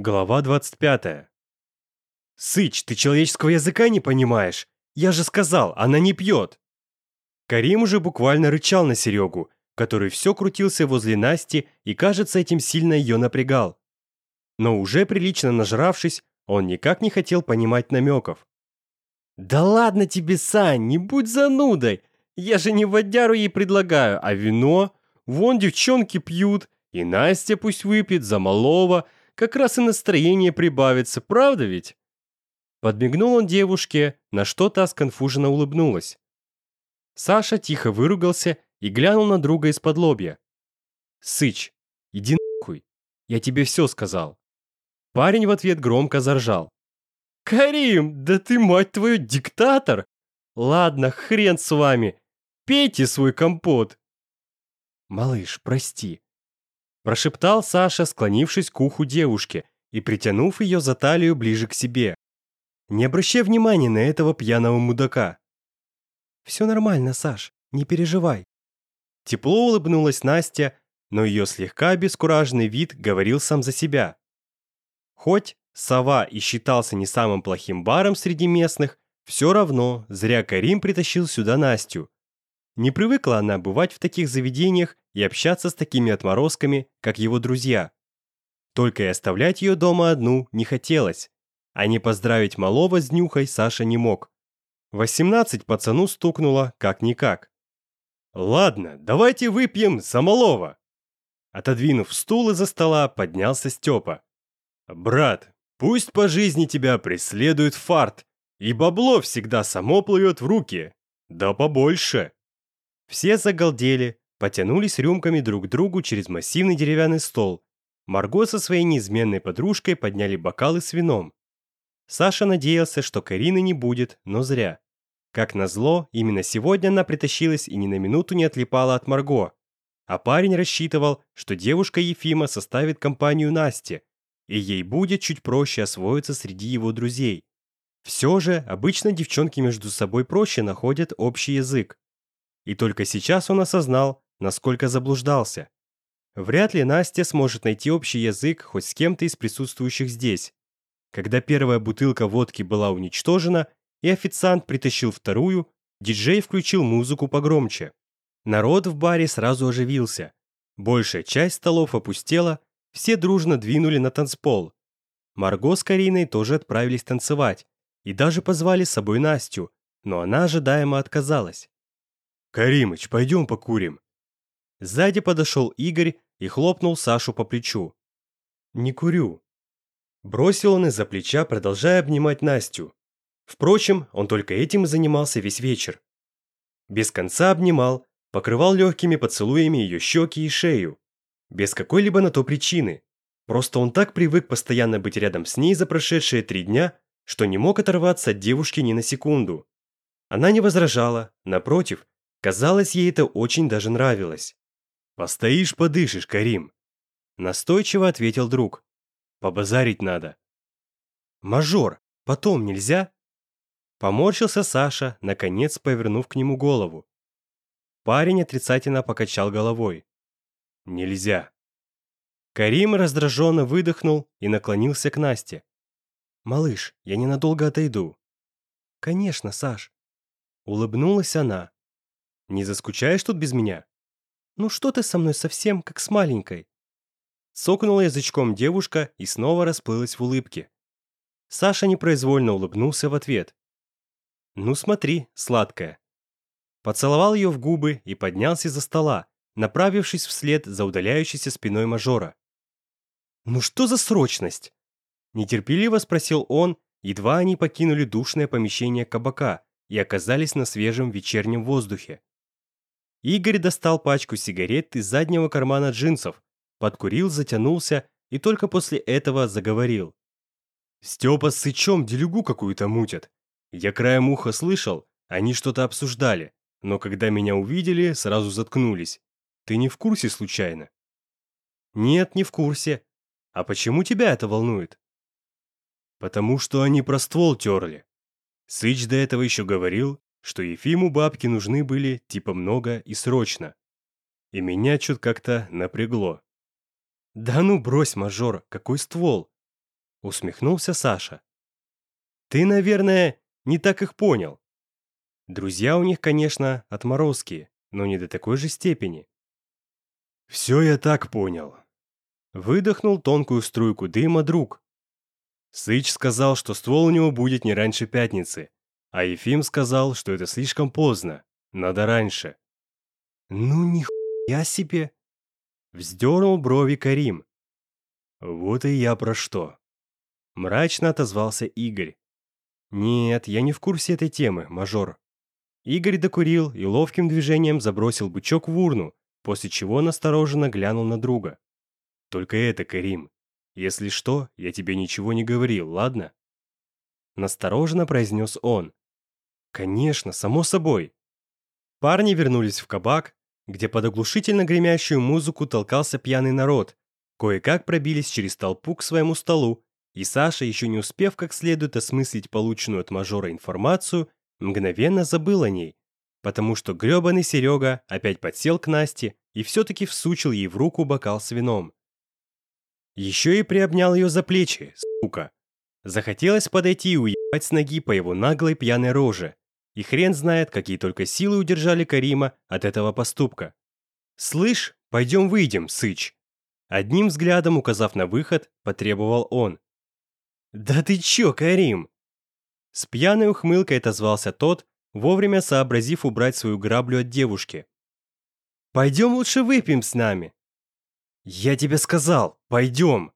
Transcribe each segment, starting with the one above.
Глава 25. «Сыч, ты человеческого языка не понимаешь! Я же сказал, она не пьет!» Карим уже буквально рычал на Серегу, который все крутился возле Насти и, кажется, этим сильно ее напрягал. Но уже прилично нажравшись, он никак не хотел понимать намеков. «Да ладно тебе, Сань, не будь занудой! Я же не водяру ей предлагаю, а вино! Вон девчонки пьют, и Настя пусть выпьет за малого!» как раз и настроение прибавится, правда ведь?» Подмигнул он девушке, на что та сконфуженно улыбнулась. Саша тихо выругался и глянул на друга из-под лобья. «Сыч, иди нахуй, я тебе все сказал». Парень в ответ громко заржал. «Карим, да ты, мать твою, диктатор! Ладно, хрен с вами, пейте свой компот!» «Малыш, прости, прошептал Саша, склонившись к уху девушки и притянув ее за талию ближе к себе. Не обращай внимания на этого пьяного мудака. «Все нормально, Саш, не переживай». Тепло улыбнулась Настя, но ее слегка обескураженный вид говорил сам за себя. Хоть «Сова» и считался не самым плохим баром среди местных, все равно зря Карим притащил сюда Настю – не привыкла она бывать в таких заведениях и общаться с такими отморозками, как его друзья. Только и оставлять ее дома одну не хотелось. А не поздравить малого с днюхой Саша не мог. 18 пацану стукнуло как-никак. «Ладно, давайте выпьем за малого!» Отодвинув стул из-за стола, поднялся Степа. «Брат, пусть по жизни тебя преследует фарт, и бабло всегда само плывет в руки, да побольше!» Все загалдели, потянулись рюмками друг к другу через массивный деревянный стол. Марго со своей неизменной подружкой подняли бокалы с вином. Саша надеялся, что Карины не будет, но зря. Как назло, именно сегодня она притащилась и ни на минуту не отлипала от Марго. А парень рассчитывал, что девушка Ефима составит компанию Насте, и ей будет чуть проще освоиться среди его друзей. Все же, обычно девчонки между собой проще находят общий язык. И только сейчас он осознал, насколько заблуждался. Вряд ли Настя сможет найти общий язык хоть с кем-то из присутствующих здесь. Когда первая бутылка водки была уничтожена, и официант притащил вторую, диджей включил музыку погромче. Народ в баре сразу оживился. Большая часть столов опустела, все дружно двинули на танцпол. Марго с Кариной тоже отправились танцевать и даже позвали с собой Настю, но она ожидаемо отказалась. «Каримыч, пойдем покурим». Сзади подошел Игорь и хлопнул Сашу по плечу. «Не курю». Бросил он из-за плеча, продолжая обнимать Настю. Впрочем, он только этим и занимался весь вечер. Без конца обнимал, покрывал легкими поцелуями ее щеки и шею. Без какой-либо на то причины. Просто он так привык постоянно быть рядом с ней за прошедшие три дня, что не мог оторваться от девушки ни на секунду. Она не возражала, напротив, Казалось, ей это очень даже нравилось. «Постоишь, подышишь, Карим!» Настойчиво ответил друг. «Побазарить надо». «Мажор, потом нельзя?» Поморщился Саша, наконец повернув к нему голову. Парень отрицательно покачал головой. «Нельзя». Карим раздраженно выдохнул и наклонился к Насте. «Малыш, я ненадолго отойду». «Конечно, Саш». Улыбнулась она. Не заскучаешь тут без меня? Ну что ты со мной совсем как с маленькой?» Сокнула язычком девушка и снова расплылась в улыбке. Саша непроизвольно улыбнулся в ответ. «Ну смотри, сладкая». Поцеловал ее в губы и поднялся за стола, направившись вслед за удаляющейся спиной мажора. «Ну что за срочность?» Нетерпеливо спросил он, едва они покинули душное помещение кабака и оказались на свежем вечернем воздухе. Игорь достал пачку сигарет из заднего кармана джинсов, подкурил, затянулся и только после этого заговорил. «Степа с Сычом делюгу какую-то мутят. Я краем уха слышал, они что-то обсуждали, но когда меня увидели, сразу заткнулись. Ты не в курсе случайно?» «Нет, не в курсе. А почему тебя это волнует?» «Потому что они про ствол терли. Сыч до этого еще говорил, что Ефиму бабки нужны были типа много и срочно. И меня чуть как-то напрягло. «Да ну брось, мажор, какой ствол!» Усмехнулся Саша. «Ты, наверное, не так их понял. Друзья у них, конечно, отморозки, но не до такой же степени». «Все я так понял». Выдохнул тонкую струйку дыма друг. Сыч сказал, что ствол у него будет не раньше пятницы, а Ефим сказал, что это слишком поздно, надо раньше. «Ну нихуя себе!» Вздернул брови Карим. «Вот и я про что!» Мрачно отозвался Игорь. «Нет, я не в курсе этой темы, мажор». Игорь докурил и ловким движением забросил бычок в урну, после чего настороженно глянул на друга. «Только это, Карим. Если что, я тебе ничего не говорил, ладно?» Настороженно произнес он, Конечно, само собой. Парни вернулись в кабак, где под оглушительно гремящую музыку толкался пьяный народ. Кое-как пробились через толпу к своему столу, и Саша, еще не успев как следует осмыслить полученную от мажора информацию, мгновенно забыл о ней, потому что гребаный Серега опять подсел к Насте и все-таки всучил ей в руку бокал с вином. Еще и приобнял ее за плечи, сука. Захотелось подойти и уебать с ноги по его наглой пьяной роже. И хрен знает, какие только силы удержали Карима от этого поступка. «Слышь, пойдем выйдем, сыч!» Одним взглядом, указав на выход, потребовал он. «Да ты чё, Карим?» С пьяной ухмылкой отозвался тот, вовремя сообразив убрать свою граблю от девушки. «Пойдем лучше выпьем с нами!» «Я тебе сказал, пойдем!»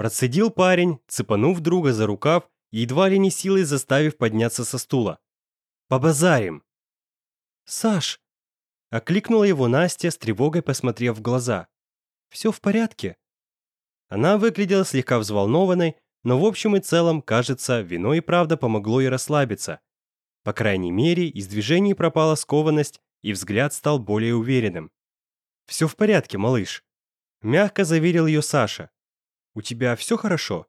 Процедил парень, цепанув друга за рукав и едва ли не силой заставив подняться со стула. «Побазарим!» «Саш!» — окликнула его Настя, с тревогой посмотрев в глаза. «Все в порядке?» Она выглядела слегка взволнованной, но в общем и целом, кажется, вино и правда помогло ей расслабиться. По крайней мере, из движений пропала скованность, и взгляд стал более уверенным. «Все в порядке, малыш», — мягко заверил ее Саша. У тебя все хорошо?»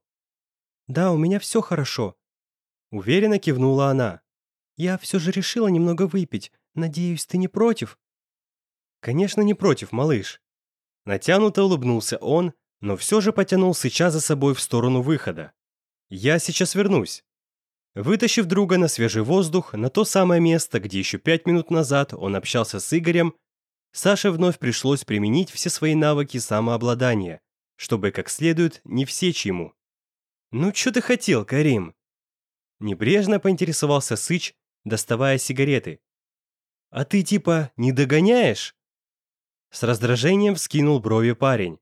«Да, у меня все хорошо», — уверенно кивнула она. «Я все же решила немного выпить. Надеюсь, ты не против?» «Конечно, не против, малыш». Натянуто улыбнулся он, но все же потянул Сыча за собой в сторону выхода. «Я сейчас вернусь». Вытащив друга на свежий воздух, на то самое место, где еще пять минут назад он общался с Игорем, Саше вновь пришлось применить все свои навыки самообладания, чтобы, как следует, не всечь ему. «Ну, что ты хотел, Карим?» Небрежно поинтересовался Сыч, доставая сигареты. «А ты типа не догоняешь?» С раздражением вскинул брови парень.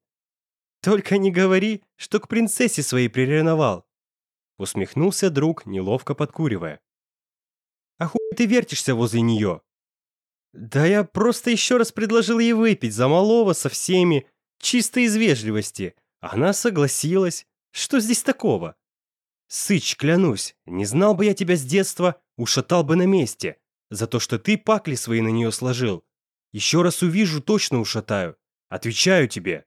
«Только не говори, что к принцессе своей приревновал!» Усмехнулся друг, неловко подкуривая. «А хуй ты вертишься возле нее?» «Да я просто еще раз предложил ей выпить за малого со всеми, чисто из вежливости. Она согласилась. Что здесь такого? Сыч, клянусь, не знал бы я тебя с детства, ушатал бы на месте. За то, что ты пакли свои на нее сложил. Еще раз увижу, точно ушатаю. Отвечаю тебе.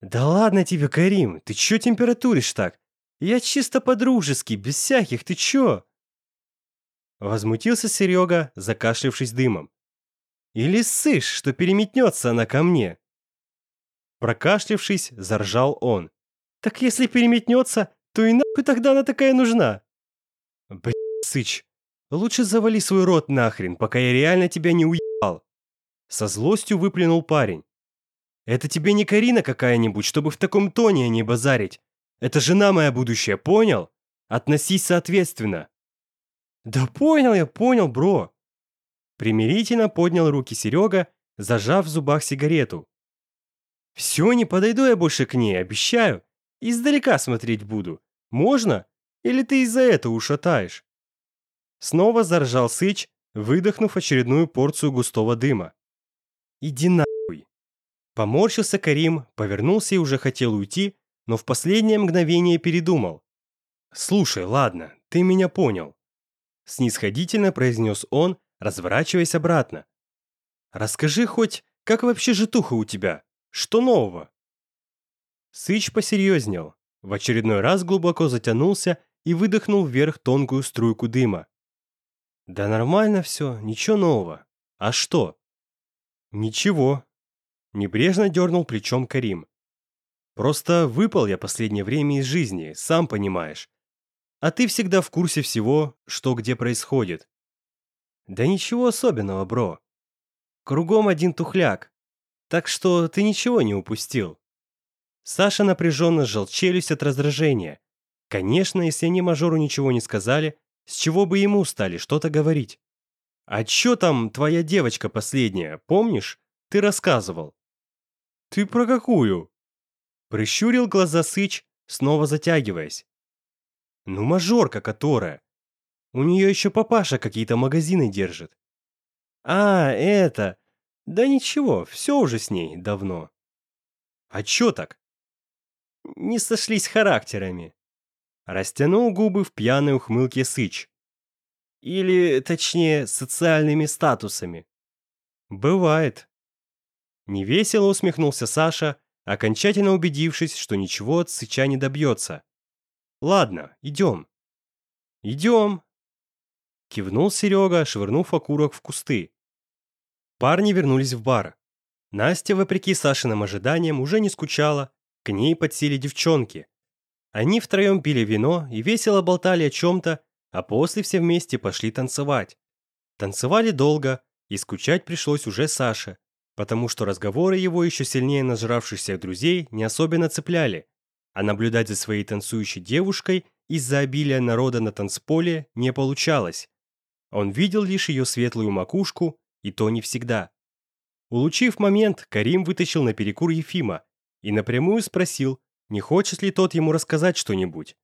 Да ладно тебе, Карим, ты че температуришь так? Я чисто по-дружески, без всяких, ты че? Возмутился Серега, закашлявшись дымом. Или сышь, что переметнется она ко мне. Прокашлившись, заржал он. «Так если переметнется, то и нахуй тогда она такая нужна?» «Блядь, сыч, лучше завали свой рот нахрен, пока я реально тебя не уебал!» Со злостью выплюнул парень. «Это тебе не Карина какая-нибудь, чтобы в таком тоне не базарить. Это жена моя будущая, понял? Относись соответственно!» «Да понял я, понял, бро!» Примирительно поднял руки Серега, зажав в зубах сигарету. Все неподойду я больше к ней, обещаю. Издалека смотреть буду. Можно? Или ты из-за этого ушатаешь?» Снова заржал Сыч, выдохнув очередную порцию густого дыма. «Иди нахуй!» Поморщился Карим, повернулся и уже хотел уйти, но в последнее мгновение передумал. «Слушай, ладно, ты меня понял», — снисходительно произнес он, разворачиваясь обратно. «Расскажи хоть, как вообще житуха у тебя? Что нового?» Сыч посерьезнел, в очередной раз глубоко затянулся и выдохнул вверх тонкую струйку дыма. «Да нормально все, ничего нового. А что?» «Ничего». Небрежно дернул плечом Карим. «Просто выпал я последнее время из жизни, сам понимаешь. А ты всегда в курсе всего, что где происходит». «Да ничего особенного, бро. Кругом один тухляк, так что ты ничего не упустил». Саша напряженно сжал челюсть от раздражения. Конечно, если они мажору ничего не сказали, с чего бы ему стали что-то говорить? «А чё там твоя девочка последняя, помнишь? Ты рассказывал». «Ты про какую?» Прищурил глаза Сыч, снова затягиваясь. «Ну, мажорка которая. У нее еще папаша какие-то магазины держит». «А, это! Да ничего, все уже с ней давно. А чё так? Не сошлись характерами. Растянул губы в пьяной ухмылке Сыч. Или, точнее, социальными статусами. Бывает. Невесело усмехнулся Саша, окончательно убедившись, что ничего от Сыча не добьется. Ладно, идем. Идем. Кивнул Серега, швырнув окурок в кусты. Парни вернулись в бар. Настя, вопреки Сашиным ожиданиям, уже не скучала, к ней подсели девчонки. Они втроем пили вино и весело болтали о чем-то, а после все вместе пошли танцевать. Танцевали долго, и скучать пришлось уже Саше, потому что разговоры его еще сильнее нажравшихся друзей не особенно цепляли, а наблюдать за своей танцующей девушкой из-за обилия народа на танцполе не получалось. Он видел лишь ее светлую макушку и то не всегда. Улучив момент, Карим вытащил на перекур Ефима и напрямую спросил, не хочет ли тот ему рассказать что-нибудь.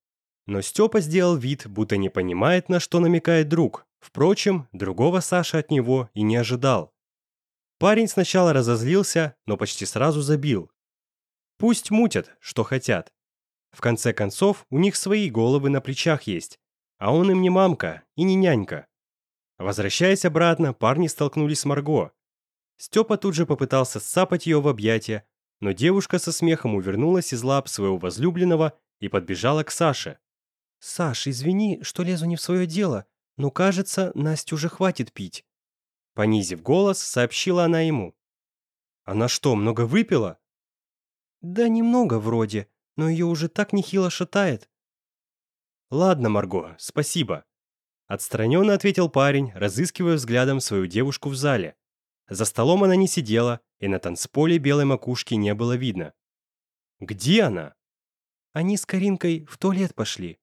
Но Степа сделал вид, будто не понимает, на что намекает друг. Впрочем, другого Саша от него и не ожидал. Парень сначала разозлился, но почти сразу забил. Пусть мутят, что хотят. В конце концов, у них свои головы на плечах есть. А он им не мамка и не нянька. Возвращаясь обратно, парни столкнулись с Марго. Степа тут же попытался сцапать ее в объятия, но девушка со смехом увернулась из лап своего возлюбленного и подбежала к Саше. «Саш, извини, что лезу не в свое дело, но, кажется, Настя уже хватит пить». Понизив голос, сообщила она ему. «Она что, много выпила?» «Да немного вроде, но ее уже так нехило шатает». «Ладно, Марго, спасибо. Отстраненно ответил парень, разыскивая взглядом свою девушку в зале. За столом она не сидела, и на танцполе белой макушки не было видно. «Где она?» «Они с Каринкой в туалет пошли»,